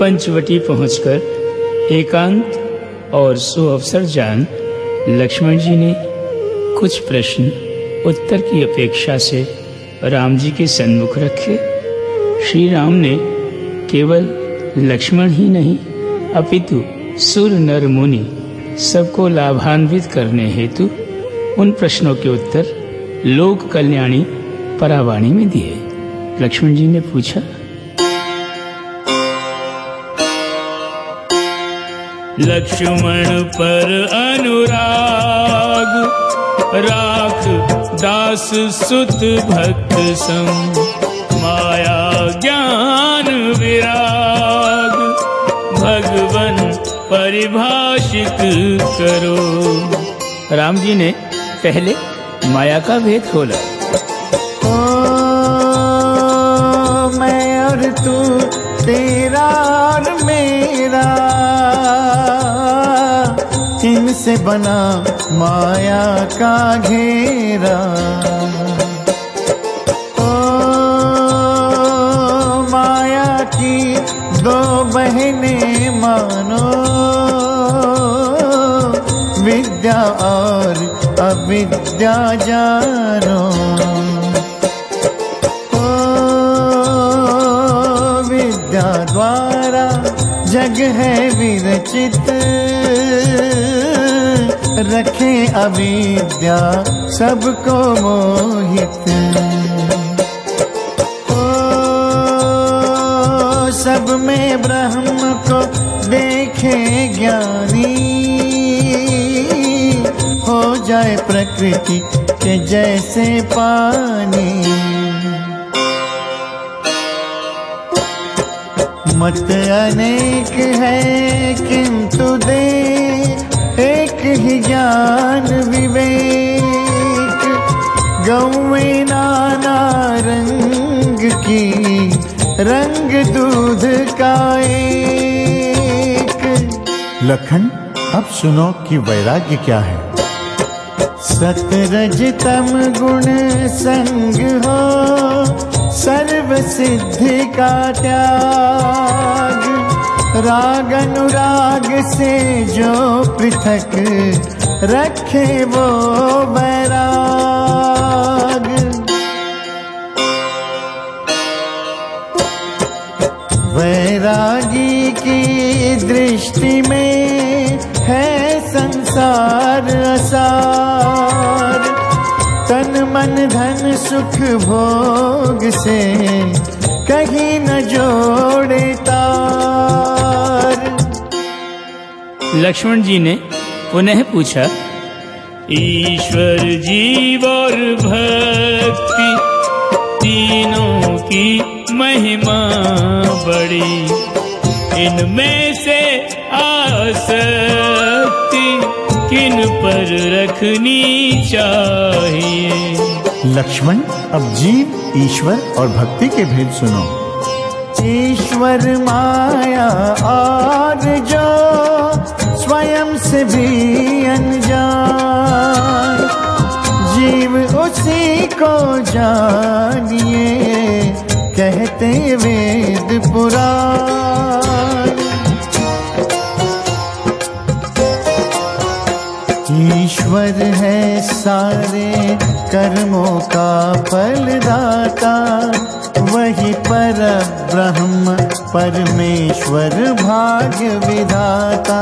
पंचवटी पहुंचकर एकांत और सुअवसर जान, लक्ष्मण जी ने कुछ प्रश्न उत्तर की अपेक्षा से राम जी के सन्मुख रखे। श्री राम ने केवल लक्ष्मण ही नहीं, अपितु सुर नर मुनि सबको लाभान्वित करने हेतु उन प्रश्नों के उत्तर लोक कल्याणी परावाणी में दिए। लक्ष्मण जी ने पूछा लक्ष्मण पर अनुराग राख दास सुत भक्त संग माया ज्ञान विराग भगवन परिभाषित करो। राम जी ने पहले माया का भेद खोला। ओ मैं और तू तेरा और मेरा। इनसे बना माया का घेरा। ओ, माया की दो बहने मानो। विद्या और अविद्या जानो। ओ, विद्या द्वारा जग है विरचित। रखे अविद्या सबको मोहित। ओ, सब में ब्रह्म को देखे ज्ञानी। हो जाए प्रकृति के जैसे पानी। मत अनेक है किंतु दे एक ही ज्ञान विवेक गौवे नाना रंग की रंग दूध का एक। लखन अब सुनो कि वैराग्य क्या है। सतरज तम गुण संग हो सर्व सिद्धि का त्याग। राग अनुराग से जो पृथक रखे वो बैराग वैरागी की दृष्टि में है संसार असार। तन मन धन सुख भोग से कहीं न जोड़े तार। लक्ष्मण जी ने पुनः पूछा ईश्वर जीव और भक्ति तीनों की महिमा बड़ी इनमें से आसक्ति किन पर रखनी चाहिए? लक्ष्मण अब जीव ईश्वर और भक्ति के भेद सुनो। ईश्वर माया और जो भी अनजान। जीव उसी को जानिए, कहते वेद पुराण। ईश्वर है सारे कर्मों का फलदाता, वही पर ब्रह्म परमेश्वर भाग्य विधाता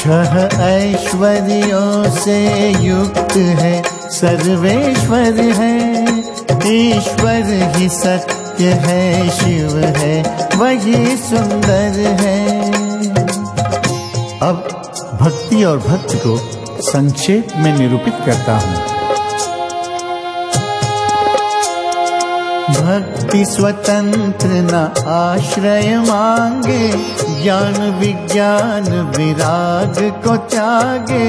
छह ऐश्वर्यों से युक्त है, सर्वेश्वर है। ईश्वर ही सत्य है, शिव है, वही सुंदर है। अब भक्ति और भक्त को संक्षेप में निरूपित करता हूँ। भक्ति स्वतंत्र न आश्रय मांगे, ज्ञान विज्ञान विराग को त्यागे।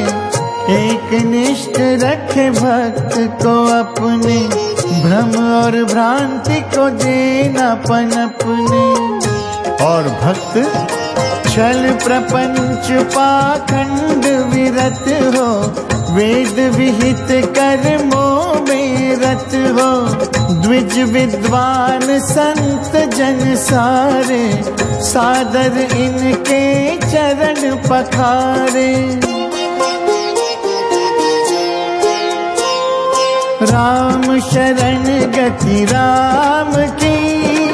एक निष्ठ रखे भक्त को अपने, भ्रम और भ्रांति को देना पनपने और भक्त, छल प्रपंच पाखंड विरत हो, वेद विहित कर्मों में द्विज विद्वान संत जन सारे, सादर इनके चरण पखारे। राम शरण गति राम की,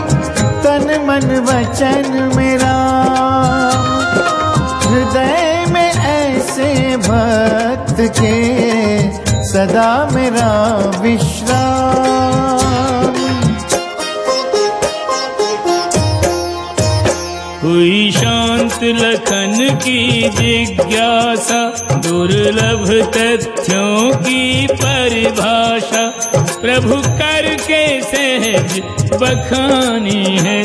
तन मन वचन मेरा। हृदय में ऐसे भक्त के, सदा मेरा विश्राम। हुई शांत लखन की जिज्ञासा दुर्लभ तथ्यों की परिभाषा। प्रभु करके सहज बखानी है।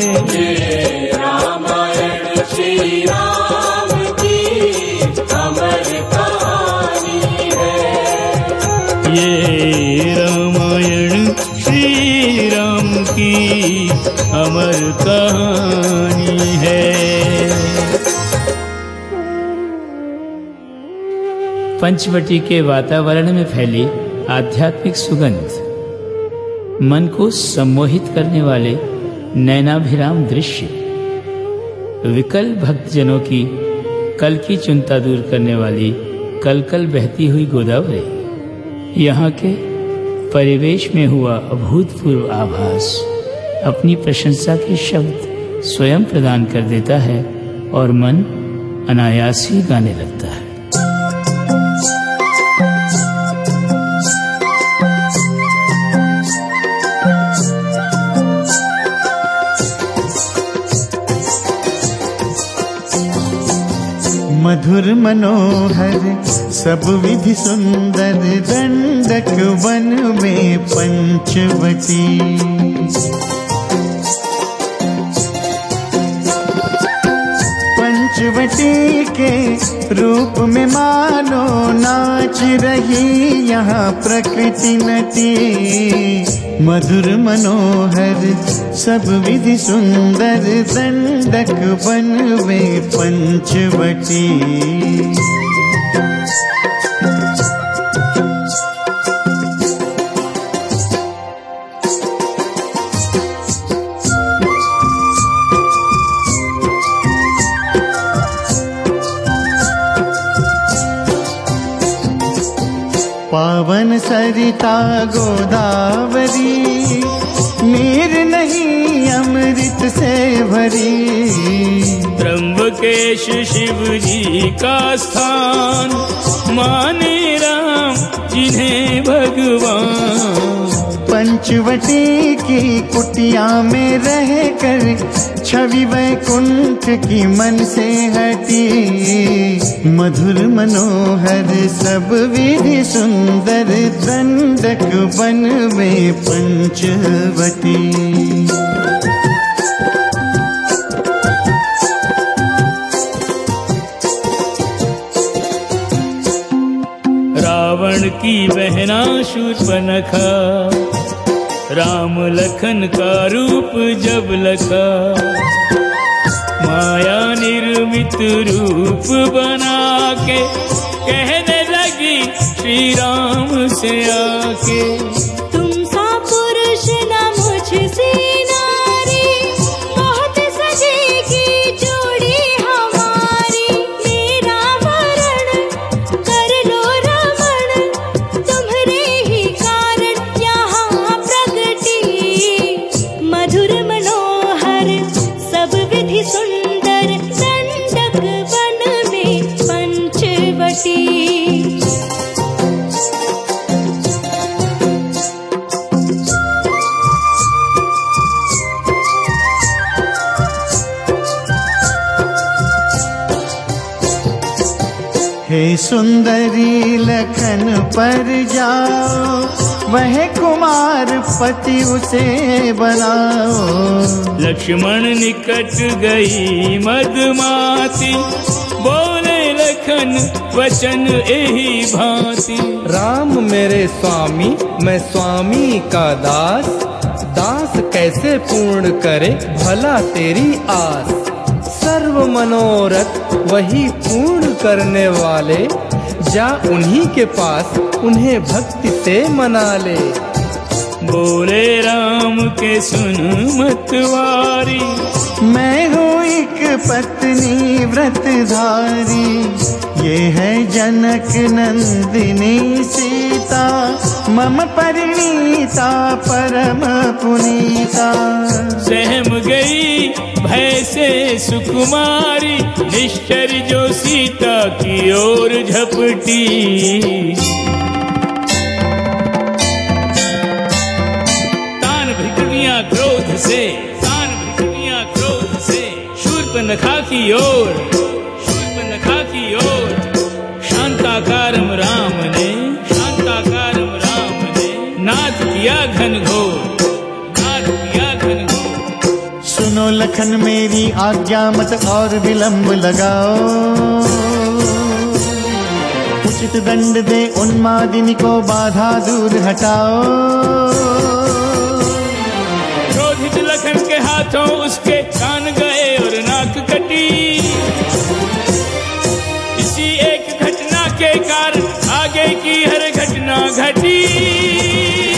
रामायण श्री राम की अमर कहानी है। ये रामायण श्री राम की अमर कहानी है। पंचवटी के वातावरण में फैली आध्यात्मिक सुगंध। मन को सम्मोहित करने वाले नैनाभिराम दृश्य। विकल भक्तजनों की कल की चिंता दूर करने वाली कल कल बहती हुई गोदावरी। यहाँ के परिवेश में हुआ अभूतपूर्व आभास। अपनी प्रशंसा के शब्द स्वयं प्रदान कर देता है और मन अनायास ही गाने लगता है। मधुर मनोहर, सब विधि सुंदर, दंडक वन में पंचवटी। पंचवटी के रूप में मानो नाच रही यहाँ प्रकृति नटी। मधुर मनोहर, सब विधि सुंदर, दंडक बन में पंचवटी। सरिता गोदावरी नीर नहीं अमृत से भरी। त्र्यंबकेश शिव जी का स्थान माने राम जिन्हें भगवान। पंचवटी की कुटिया में रह कर छवि वैकुंठ की मन से हटी। मधुर मनोहर, सब विधि सुंदर दंडक वन में पंचवटी। रावण की बहना शूर्पनखा राम लखन का रूप जब लखा। माया निर्मित रूप बना के कहने लगी श्री राम से आके। तुम सा पुरुष न मुझसे हे सुंदरी लखन पर जाओ वह कुमार पति उसे बनाओ। लक्ष्मण निकट गई मधुमाती बोले लखन वचन यही भांति। राम मेरे स्वामी मैं स्वामी का दास दास कैसे पूर्ण करे भला तेरी आस। सर्व मनोरथ वही पूर्ण करने वाले। जा उन्हीं के पास उन्हें भक्ति से मना ले बोले राम के सुन मतवारी मैं हूँ एक पत्नी व्रतधारी ये है जनक नंदिनी सीता, मम परिणीता, परम पुनीता। सहम गई भय से सुकुमारी, निश्चर जो सीता की ओर झपटी। तान भिकटियाँ क्रोध से, तान भिकटियाँ क्रोध से शूर्पनखा की ओर की ओर। शांताकारम राम ने शांताकारम राम ने नाथ किया घन घोर नाथ किया घन घोर। सुनो लखन मेरी आज्ञा मत और विलंब लगाओ। उचित दंड दे उन्मादिनी को बाधा दूर हटाओ। क्रोधित लखन के हाथों उसके कान गए और नाक कटी। के कारण आगे की हर घटना घटी।